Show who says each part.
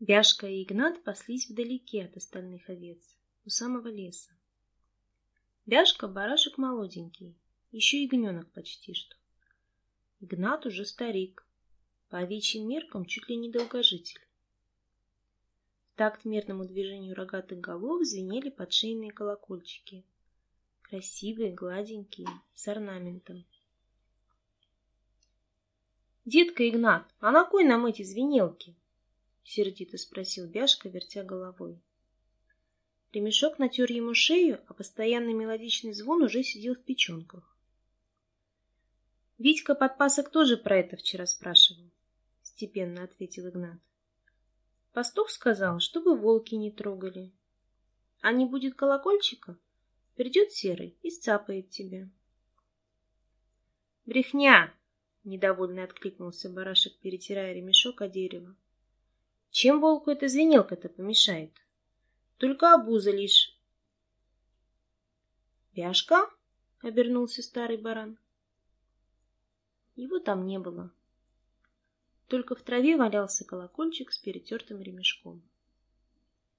Speaker 1: Бяшка и Игнат паслись вдалеке от остальных овец, у самого леса. Бяшка барашек молоденький, еще ягненок почти что. Игнат уже старик, по овечьим меркам чуть ли не долгожитель. В такт мерному движению рогатых голов звенели подшейные колокольчики. Красивые, гладенькие, с орнаментом. «Детка Игнат, а на кой нам эти звенелки?» Сердито спросил Бяшка, вертя головой. Ремешок натер ему шею, а постоянный мелодичный звон уже сидел в печенках. Витька подпасок тоже про это вчера спрашивал, степенно ответил Игнат. Пастух сказал, чтобы волки не трогали. А не будет колокольчика, придет серый и сцапает тебя. Брехня! Недовольно откликнулся барашек, перетирая ремешок о дерево. Чем волку эта звенелка-то помешает? Только обуза лишь. Пяшка? Обернулся старый баран. Его там не было. Только в траве валялся колокольчик с перетертым ремешком.